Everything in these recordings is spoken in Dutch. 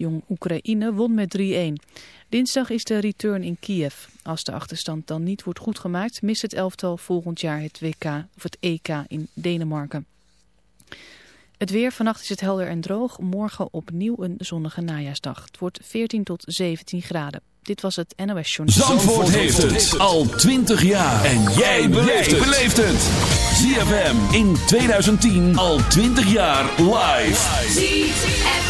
Jong Oekraïne won met 3-1. Dinsdag is de return in Kiev. Als de achterstand dan niet wordt goedgemaakt, mist het elftal volgend jaar het WK of het EK in Denemarken. Het weer, vannacht is het helder en droog. Morgen opnieuw een zonnige najaarsdag. Het wordt 14 tot 17 graden. Dit was het NOS Journal. Zandvoort, heeft het al 20 jaar. En jij beleeft het. ZFM in 2010 al 20 jaar live. ZFM.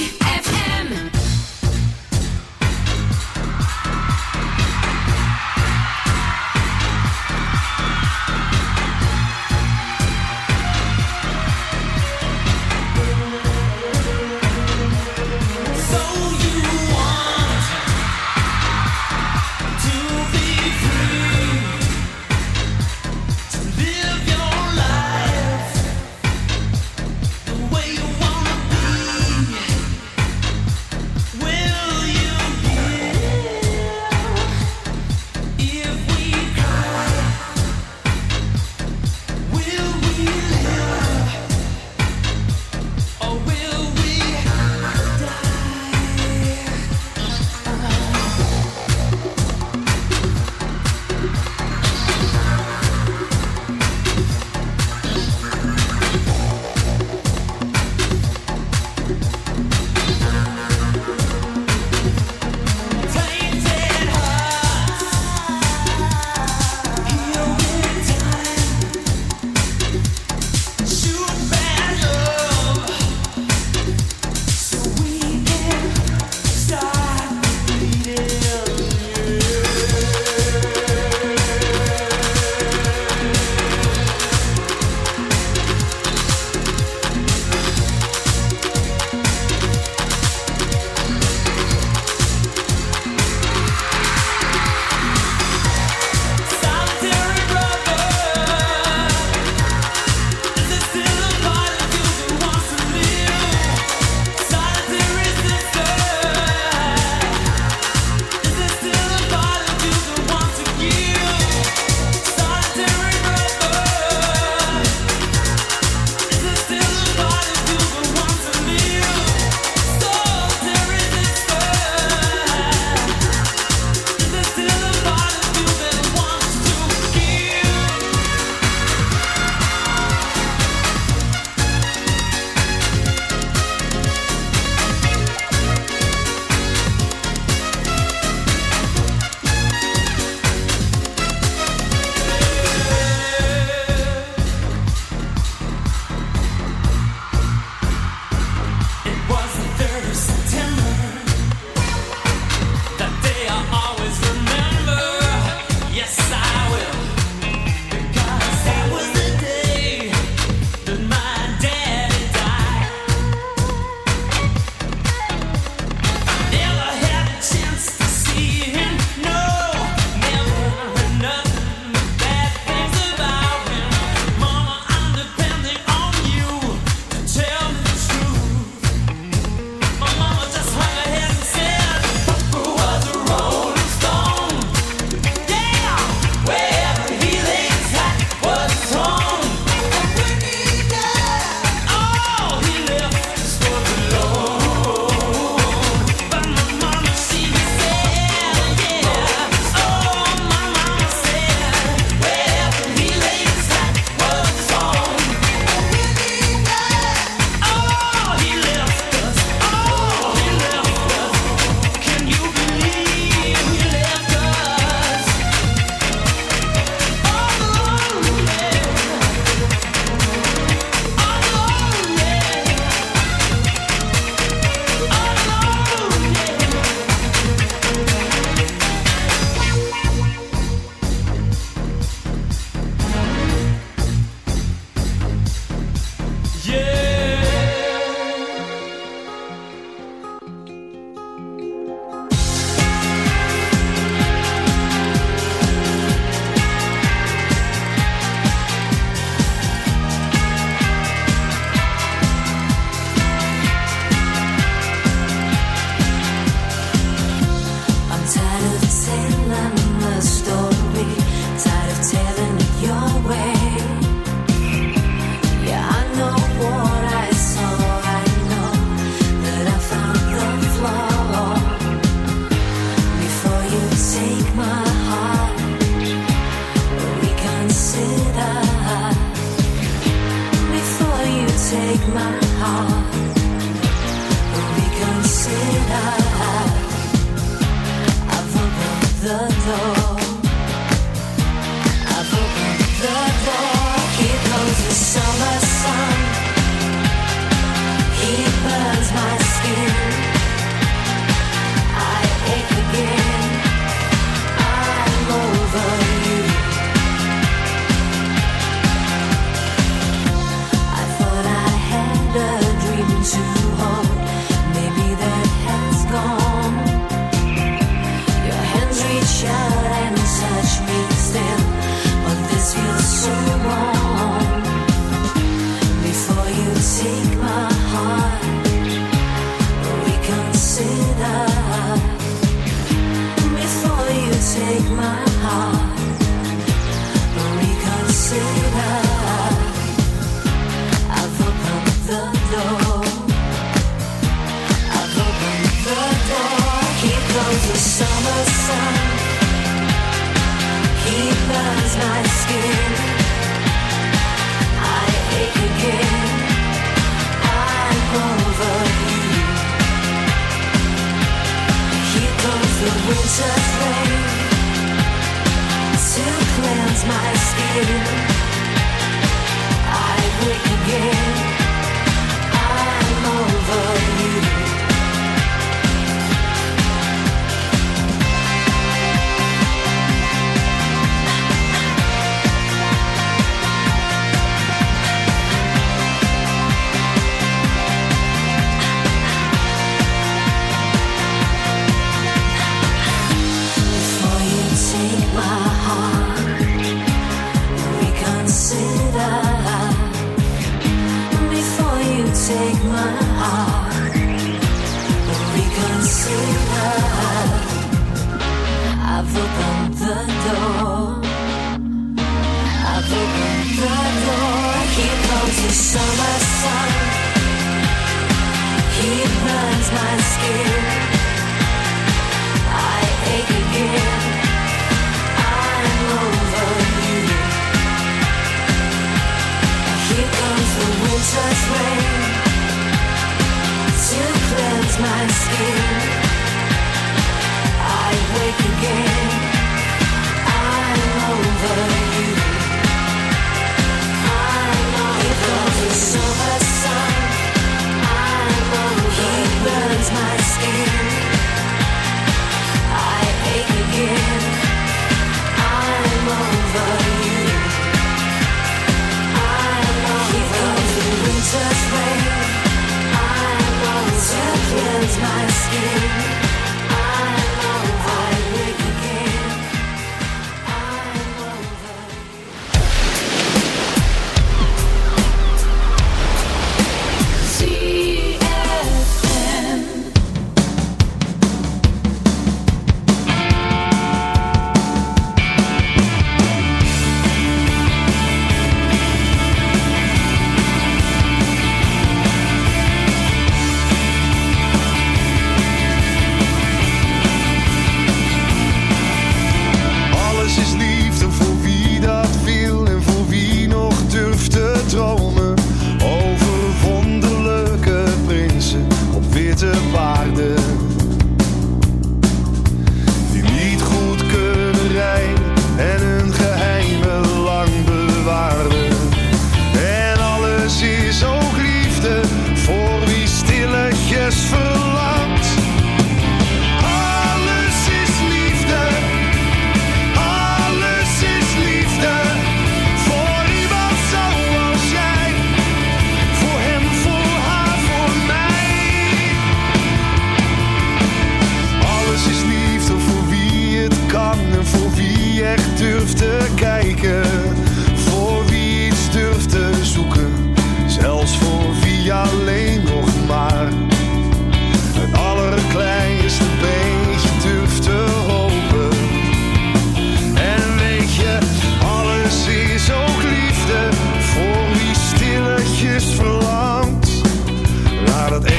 away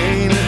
pain.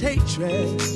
Hatred,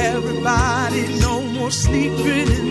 sleeping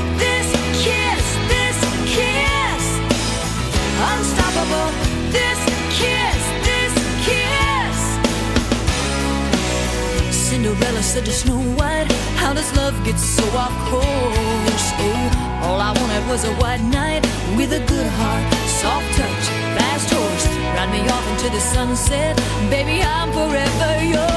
This kiss, this kiss. Cinderella said to Snow White, How does love get so off? Oh, all I wanted was a white knight with a good heart, soft touch, fast horse. Ride me off into the sunset, baby, I'm forever yours.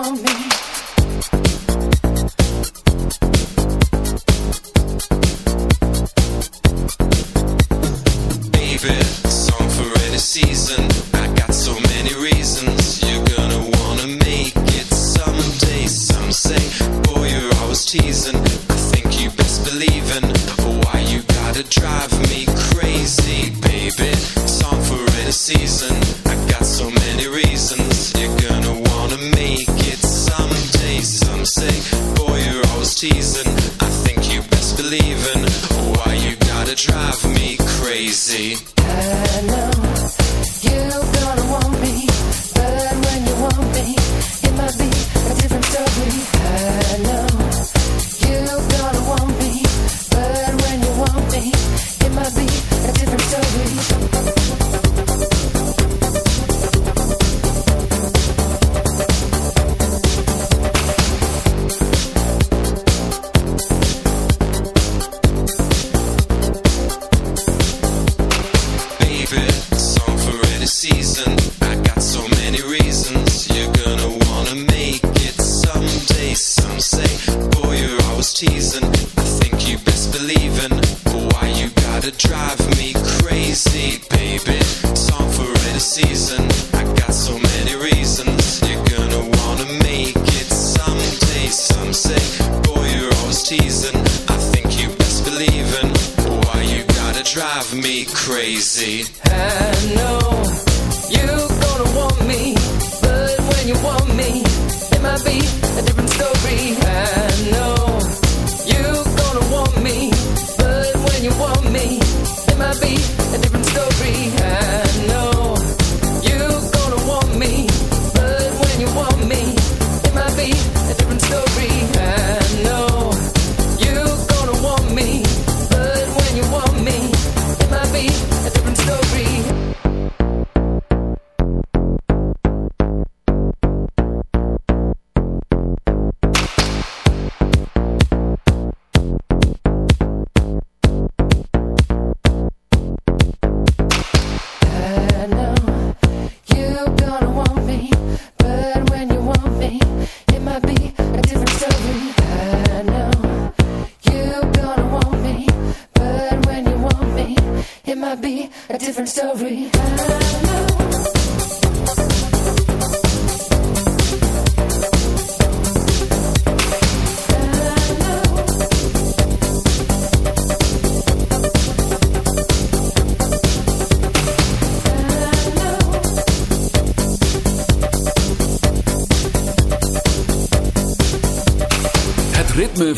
want me. my beat.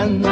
Leuke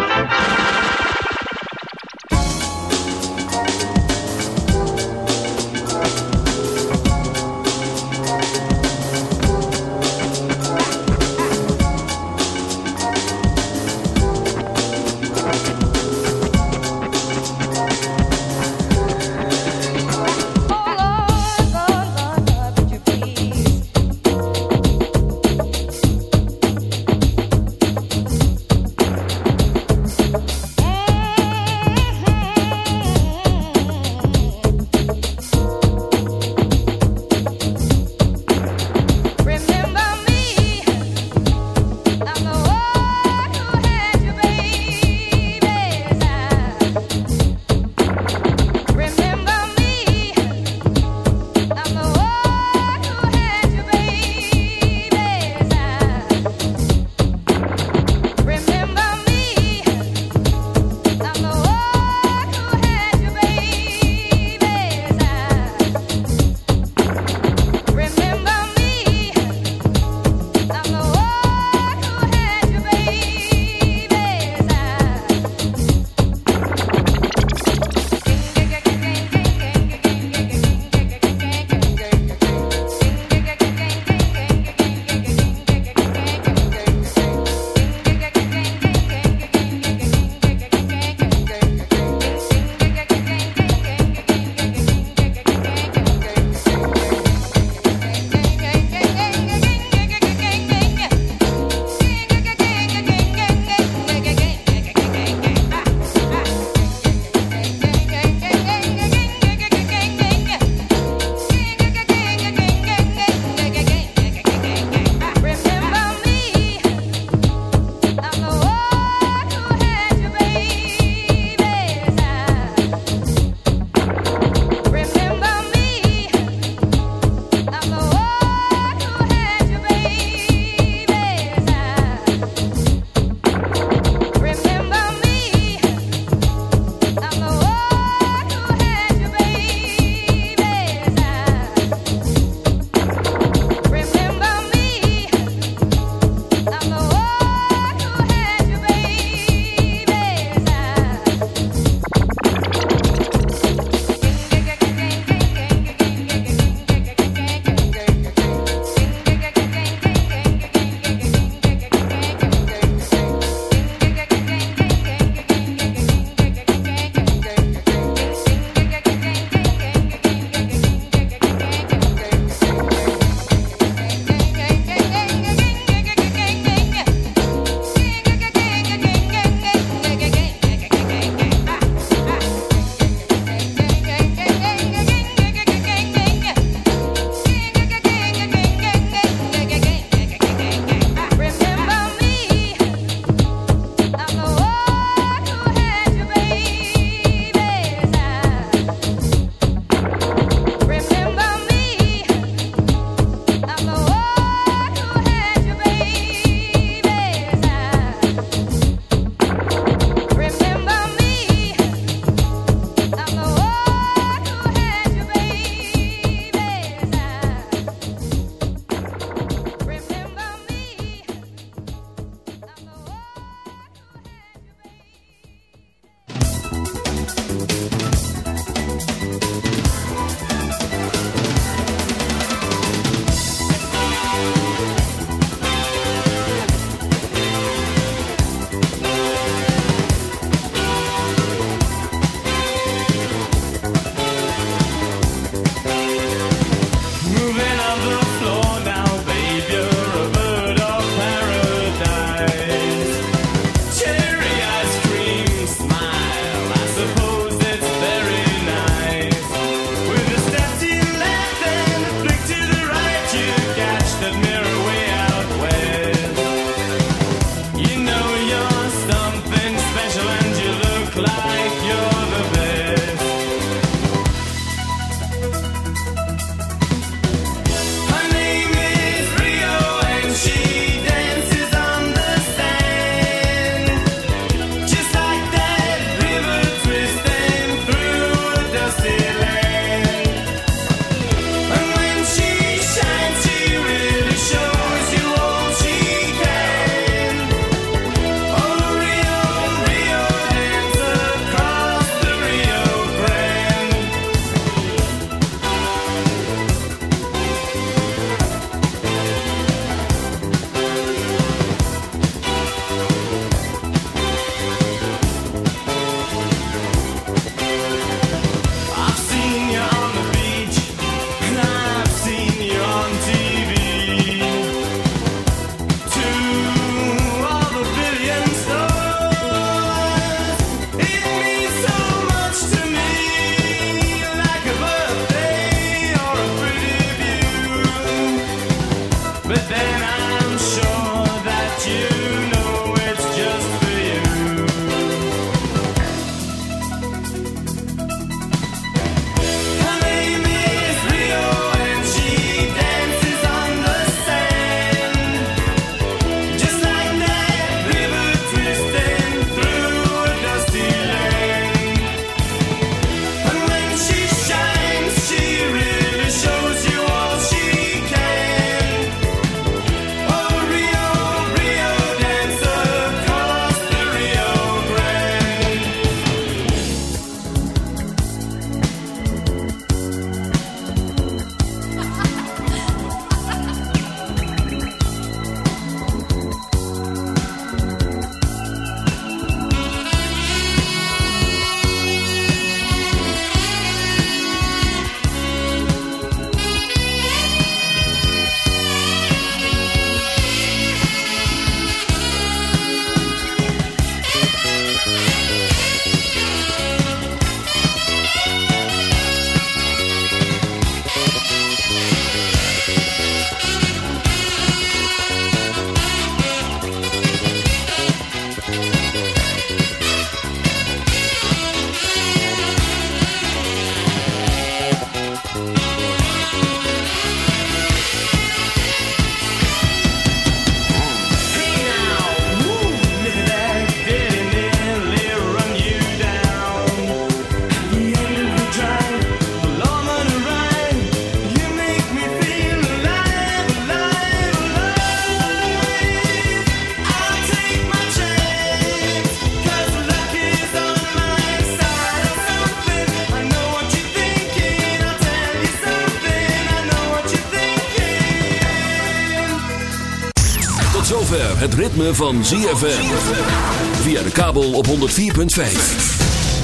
ritme van ZFM. Via de kabel op 104.5.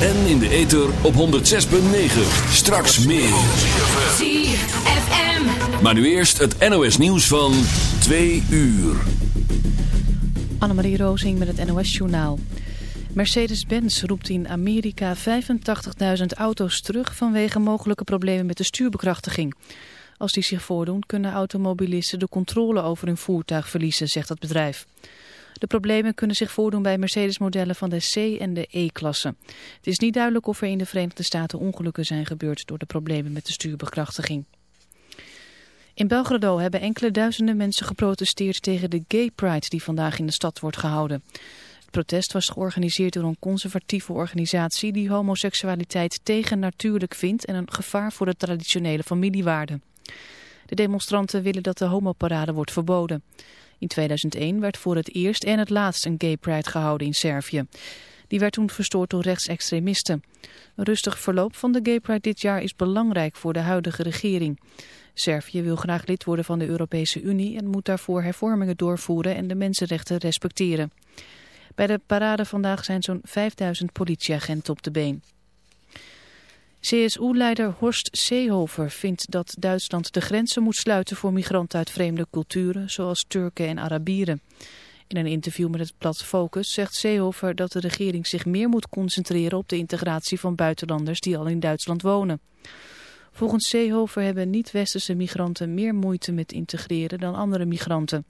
En in de ether op 106.9. Straks meer. ZFM. Maar nu eerst het NOS nieuws van 2 uur. Annemarie Rozing met het NOS-journaal. Mercedes-Benz roept in Amerika 85.000 auto's terug vanwege mogelijke problemen met de stuurbekrachtiging. Als die zich voordoen kunnen automobilisten de controle over hun voertuig verliezen, zegt het bedrijf. De problemen kunnen zich voordoen bij Mercedes-modellen van de C- en de E-klasse. Het is niet duidelijk of er in de Verenigde Staten ongelukken zijn gebeurd door de problemen met de stuurbekrachtiging. In Belgrado hebben enkele duizenden mensen geprotesteerd tegen de Gay Pride die vandaag in de stad wordt gehouden. Het protest was georganiseerd door een conservatieve organisatie die homoseksualiteit tegen natuurlijk vindt en een gevaar voor de traditionele familiewaarden. De demonstranten willen dat de homoparade wordt verboden. In 2001 werd voor het eerst en het laatst een Gay Pride gehouden in Servië. Die werd toen verstoord door rechtsextremisten. Een rustig verloop van de Gay Pride dit jaar is belangrijk voor de huidige regering. Servië wil graag lid worden van de Europese Unie en moet daarvoor hervormingen doorvoeren en de mensenrechten respecteren. Bij de parade vandaag zijn zo'n 5000 politieagenten op de been. CSU-leider Horst Seehofer vindt dat Duitsland de grenzen moet sluiten voor migranten uit vreemde culturen, zoals Turken en Arabieren. In een interview met het blad Focus zegt Seehofer dat de regering zich meer moet concentreren op de integratie van buitenlanders die al in Duitsland wonen. Volgens Seehofer hebben niet-westerse migranten meer moeite met integreren dan andere migranten.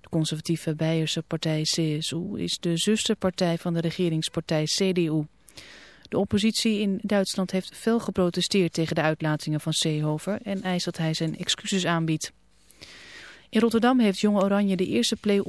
De conservatieve Beierse partij CSU is de zusterpartij van de regeringspartij CDU. De oppositie in Duitsland heeft fel geprotesteerd tegen de uitlatingen van Seehofer en eist dat hij zijn excuses aanbiedt. In Rotterdam heeft Jong Oranje de eerste play